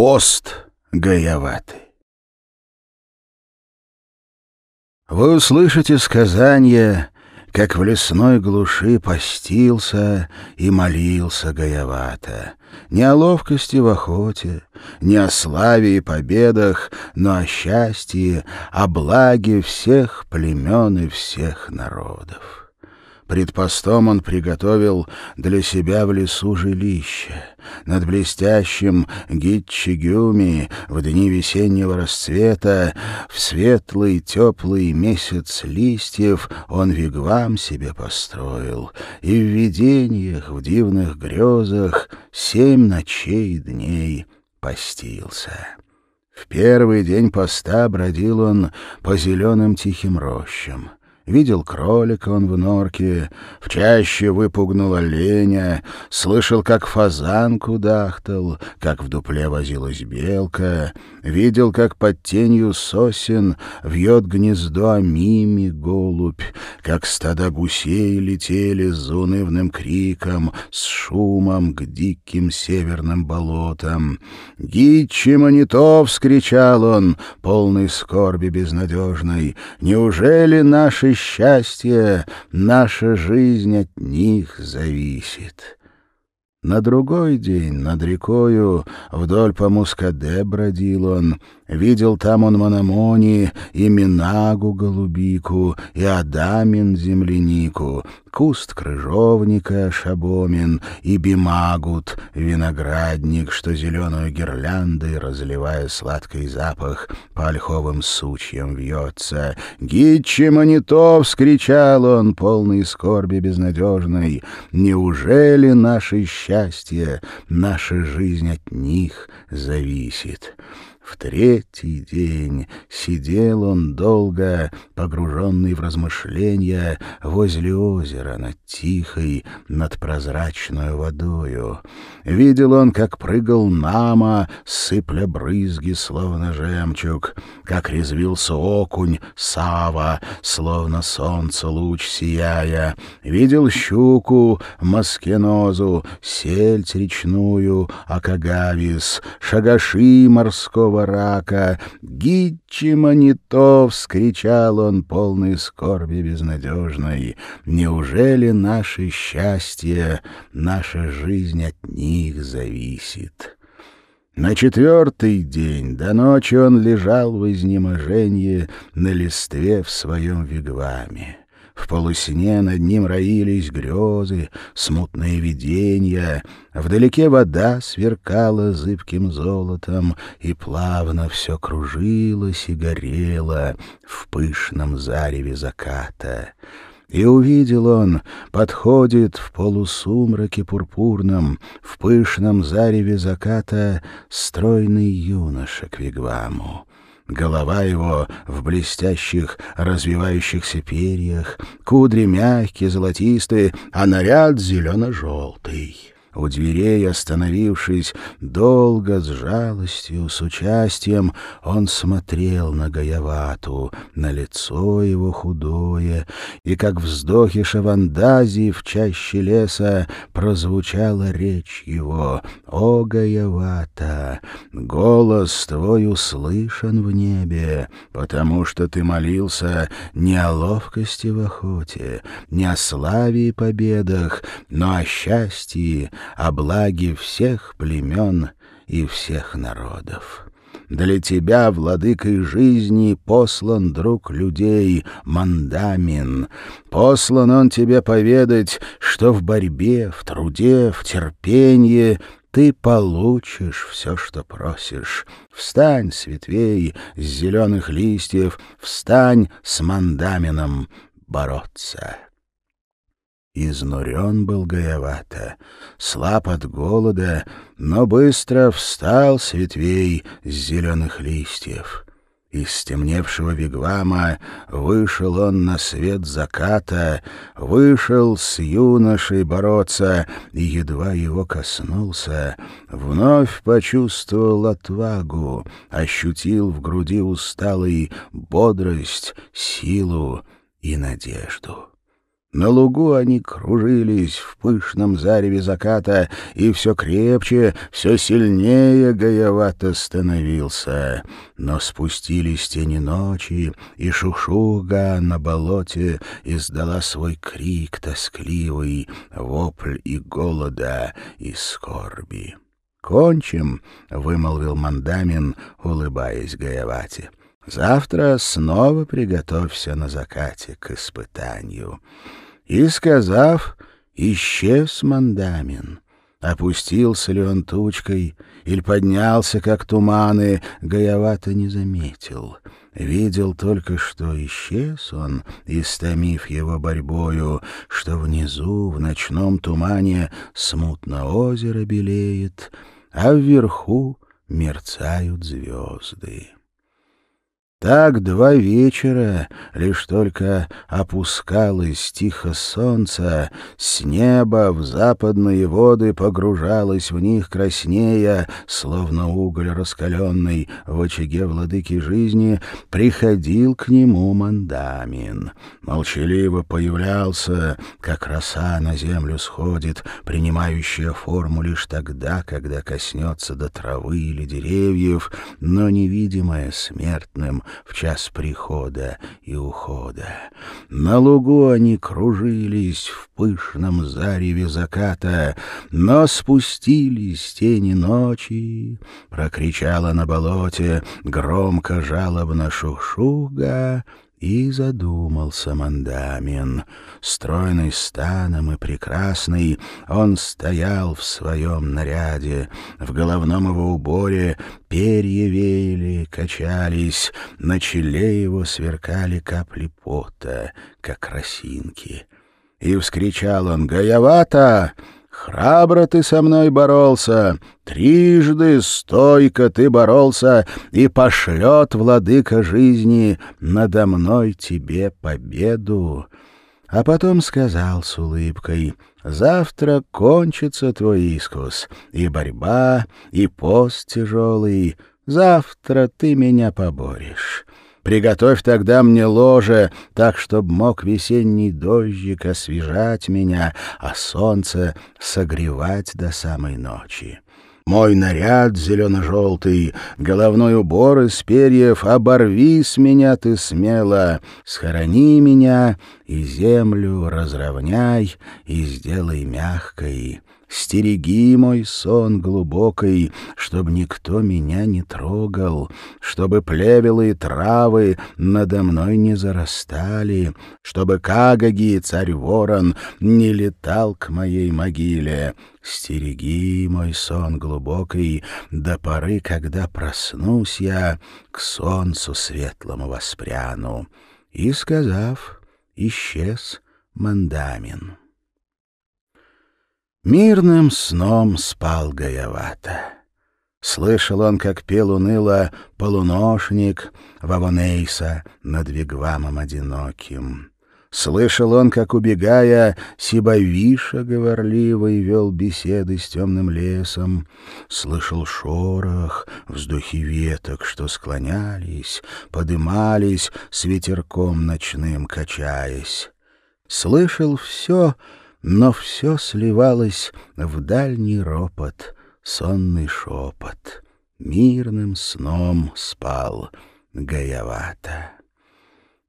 Пост Гаяваты. Вы услышите сказание, как в лесной глуши постился и молился Гаявата. Не о ловкости в охоте, не о славе и победах, но о счастье, о благе всех племен и всех народов. Пред постом он приготовил для себя в лесу жилище. Над блестящим Гитчигюми в дни весеннего расцвета в светлый теплый месяц листьев он вигвам себе построил, и в видениях, в дивных грезах семь ночей и дней постился. В первый день поста бродил он по зеленым тихим рощам. Видел кролика он в норке, в чаще выпугнул оленя, слышал, как фазан кудахтал, как в дупле возилась белка, видел, как под тенью сосен вьет гнездо амими голубь, как стада гусей летели с унывным криком, с шумом к диким северным болотам. «Гичи Манитов!» — вскричал он, полный скорби безнадежной. «Неужели наши счастье, наша жизнь от них зависит. На другой день над рекою вдоль по Мускаде бродил он, Видел там он Мономони и Минагу голубику, и Адамин землянику, куст крыжовника шабомин и Бимагут виноградник, что зеленую гирляндой, разливая сладкий запах, по ольховым сучьям вьется. «Гитчи Манитов!» — вскричал он, полный скорби безнадежной. «Неужели наше счастье, наша жизнь от них зависит?» В третий день сидел он долго, погруженный в размышления, возле озера, над тихой, над прозрачной водою. Видел он, как прыгал Нама, сыпля брызги, словно жемчуг, как резвился окунь, Сава, словно солнце луч сияя. Видел щуку, маскенозу, сельдь речную, акагавис, шагаши морского больного рака. «Гитчи Манитов!» — вскричал он, полный скорби безнадежной. «Неужели наше счастье, наша жизнь от них зависит?» На четвертый день до ночи он лежал в изнеможении на листве в своем вигваме. В полусне над ним роились грезы, смутные видения. Вдалеке вода сверкала зыбким золотом, и плавно все кружилось и горело в пышном зареве заката. И увидел он, подходит в полусумраке пурпурном, в пышном зареве заката стройный юноша к вигваму. Голова его в блестящих, развивающихся перьях, кудри мягкие, золотистые, а наряд зелено-желтый. У дверей, остановившись, долго, с жалостью, с участием, он смотрел на Гаявату, на лицо его худое, и, как вздохи шавандазии в чаще леса, прозвучала речь его. «О, Гаявата, голос твой услышан в небе, потому что ты молился не о ловкости в охоте, не о славе и победах, но о счастье, о благе всех племен и всех народов. Для тебя, владыкой жизни, послан друг людей, Мандамин. Послан он тебе поведать, что в борьбе, в труде, в терпении ты получишь все, что просишь. Встань с ветвей, с зеленых листьев, встань с Мандамином бороться». Изнурен был Гаявата, слаб от голода, но быстро встал с ветвей с зеленых листьев. Из стемневшего вигвама вышел он на свет заката, вышел с юношей бороться, и едва его коснулся, вновь почувствовал отвагу, ощутил в груди усталый бодрость, силу и надежду. На лугу они кружились в пышном зареве заката, и все крепче, все сильнее Гаявато становился. Но спустились тени ночи, и шушуга на болоте издала свой крик тоскливый, вопль и голода, и скорби. «Кончим», — вымолвил Мандамин, улыбаясь Гаявате. Завтра снова приготовься на закате к испытанию. И, сказав, исчез Мандамин. Опустился ли он тучкой или поднялся, как туманы, Гаявата не заметил. Видел только, что исчез он, истомив его борьбою, что внизу, в ночном тумане, смутно озеро белеет, а вверху мерцают звезды. Так два вечера, лишь только опускалось тихо солнце, с неба в западные воды погружалось в них краснея, словно уголь раскаленный в очаге владыки жизни, приходил к нему мандамин. Молчаливо появлялся, как роса на землю сходит, принимающая форму лишь тогда, когда коснется до травы или деревьев, но невидимая смертным, в час прихода и ухода. На лугу они кружились в пышном зареве заката, но спустились тени ночи, прокричала на болоте громко жалобно шушуга, и задумался Мандамин. Стройный станом и прекрасный, он стоял в своем наряде. В головном его уборе перья веяли, качались, на челе его сверкали капли пота, как росинки. И вскричал он «Гаявата!» Храбро ты со мной боролся, трижды стойко ты боролся, и пошлет владыка жизни надо мной тебе победу. А потом сказал с улыбкой, «Завтра кончится твой искус, и борьба, и пост тяжелый. Завтра ты меня поборешь». Приготовь тогда мне ложе, так, чтоб мог весенний дождик освежать меня, а солнце согревать до самой ночи. Мой наряд зелено-желтый, головной убор из перьев, оборви с меня ты смело, схорони меня и землю разровняй и сделай мягкой. Стереги мой сон глубокий, чтоб никто меня не трогал, чтобы плевелы и травы надо мной не зарастали, чтобы Кагаги, царь-ворон, не летал к моей могиле. Стереги мой сон глубокий до поры, когда проснусь я, к солнцу светлому воспряну. И, сказав, исчез Мандамин. Мирным сном спал Гаявата. Слышал он, как пел уныло полуношник Вавонейса над вигвамом одиноким. Слышал он, как, убегая, Сибавиша говорливый вел беседы с темным лесом. Слышал шорох, вздохи веток, что склонялись, подымались, с ветерком ночным качаясь. Слышал все, но все сливалось в дальний ропот, сонный шепот. Мирным сном спал Гаявата.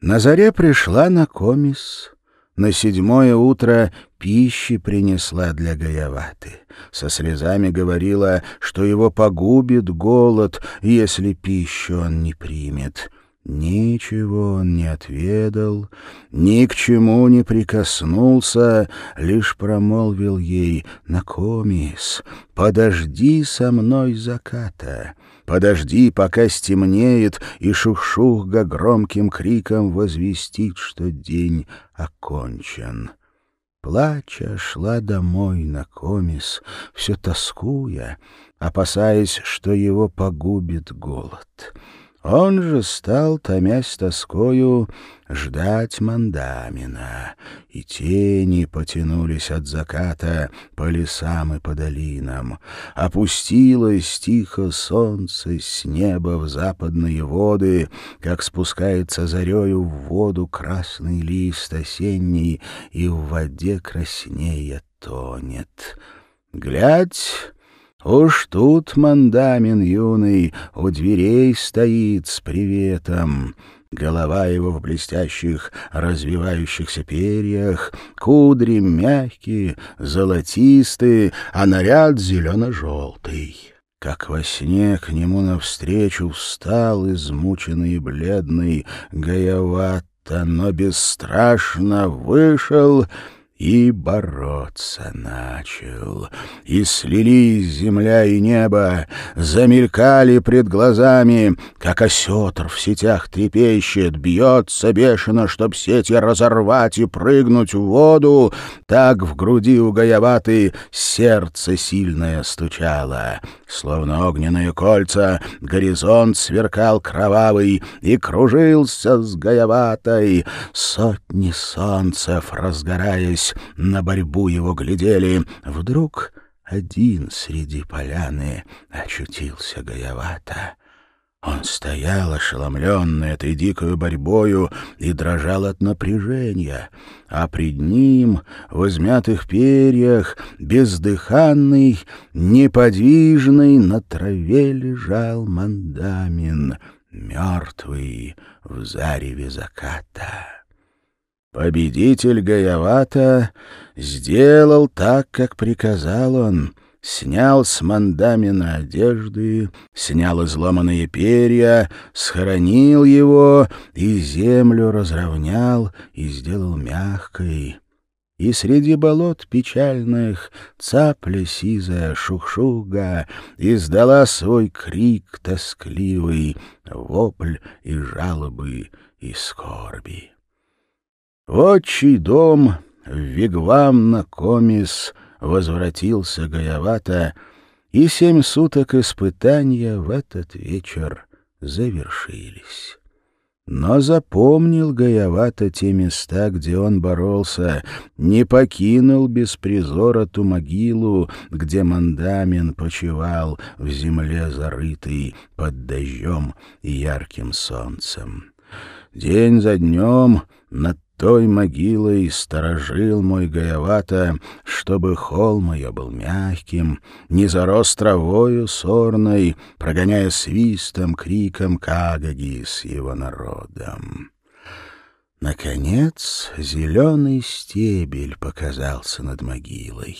На заре пришла на комис. На седьмое утро пищи принесла для Гаяваты. Со слезами говорила, что его погубит голод, если пищу он не примет. Ничего он не отведал, ни к чему не прикоснулся, лишь промолвил ей «Накомис, подожди со мной заката». Подожди, пока стемнеет, и шухшухга громким криком возвестит, что день окончен. Плача шла домой на комис, все тоскуя, опасаясь, что его погубит голод. Он же стал, томясь тоскою, ждать Мандамина, и тени потянулись от заката по лесам и по долинам. Опустилось тихо солнце с неба в западные воды, как спускается зарею в воду красный лист осенний, и в воде краснее тонет. Глядь, Уж тут мандамин юный у дверей стоит с приветом. Голова его в блестящих, развивающихся перьях, кудри мягкие, золотистые, а наряд зелено-желтый. Как во сне к нему навстречу встал измученный и бледный Гаявата, но бесстрашно вышел — и бороться начал. И слились земля и небо, замелькали пред глазами, как осетр в сетях трепещет, бьется бешено, чтоб сети разорвать и прыгнуть в воду, так в груди у Гаяваты сердце сильное стучало. Словно огненные кольца, горизонт сверкал кровавый и кружился с Гаяватой. Сотни солнцев, разгораясь, на борьбу его глядели. Вдруг один среди поляны очутился Гаявата. Он стоял, ошеломленный этой дикой борьбою, и дрожал от напряжения, а пред ним, в измятых перьях, бездыханный, неподвижный, на траве лежал мандамин, мертвый в зареве заката. Победитель Гаявата сделал так, как приказал он, снял с мандамина одежды, снял изломанные перья, схоронил его и землю разровнял и сделал мягкой. И среди болот печальных цапля сизая шухшуга издала свой крик тоскливый, вопль и жалобы и скорби. Отчий дом, в вигвам на комис, возвратился Гаявата, и семь суток испытания в этот вечер завершились. Но запомнил Гаявата те места, где он боролся, не покинул без призора ту могилу, где Мандамин почивал в земле зарытый под дождем и ярким солнцем. День за днем над той могилой сторожил мой Гаявата, чтобы холм ее был мягким, не зарос травою сорной, прогоняя свистом, криком Кагаги с его народом. Наконец зеленый стебель показался над могилой,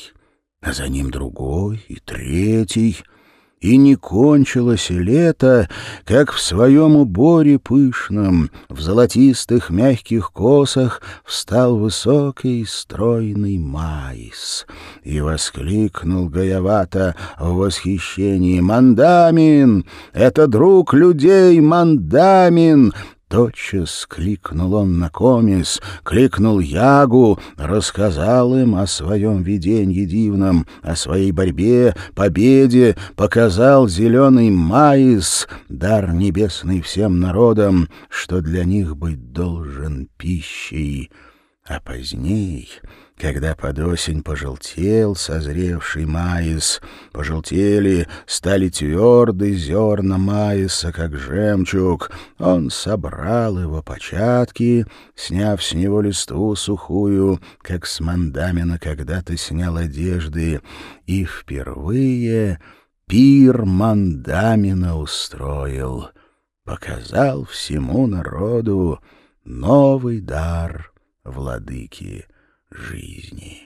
а за ним другой и третий — и не кончилось лето, как в своем уборе пышном, в золотистых мягких косах встал высокий стройный майс. И воскликнул Гаявата в восхищении «Мандамин! Это друг людей Мандамин! Тотчас кликнул он на комис, кликнул Ягу, рассказал им о своем видении дивном, о своей борьбе, победе, показал зеленый маис, дар небесный всем народам, что для них быть должен пищей. А поздней когда под осень пожелтел созревший маис, пожелтели, стали тверды зерна маиса, как жемчуг, он собрал его початки, сняв с него листву сухую, как с мандамина когда-то снял одежды, и впервые пир мандамина устроил, показал всему народу новый дар владыки жизни.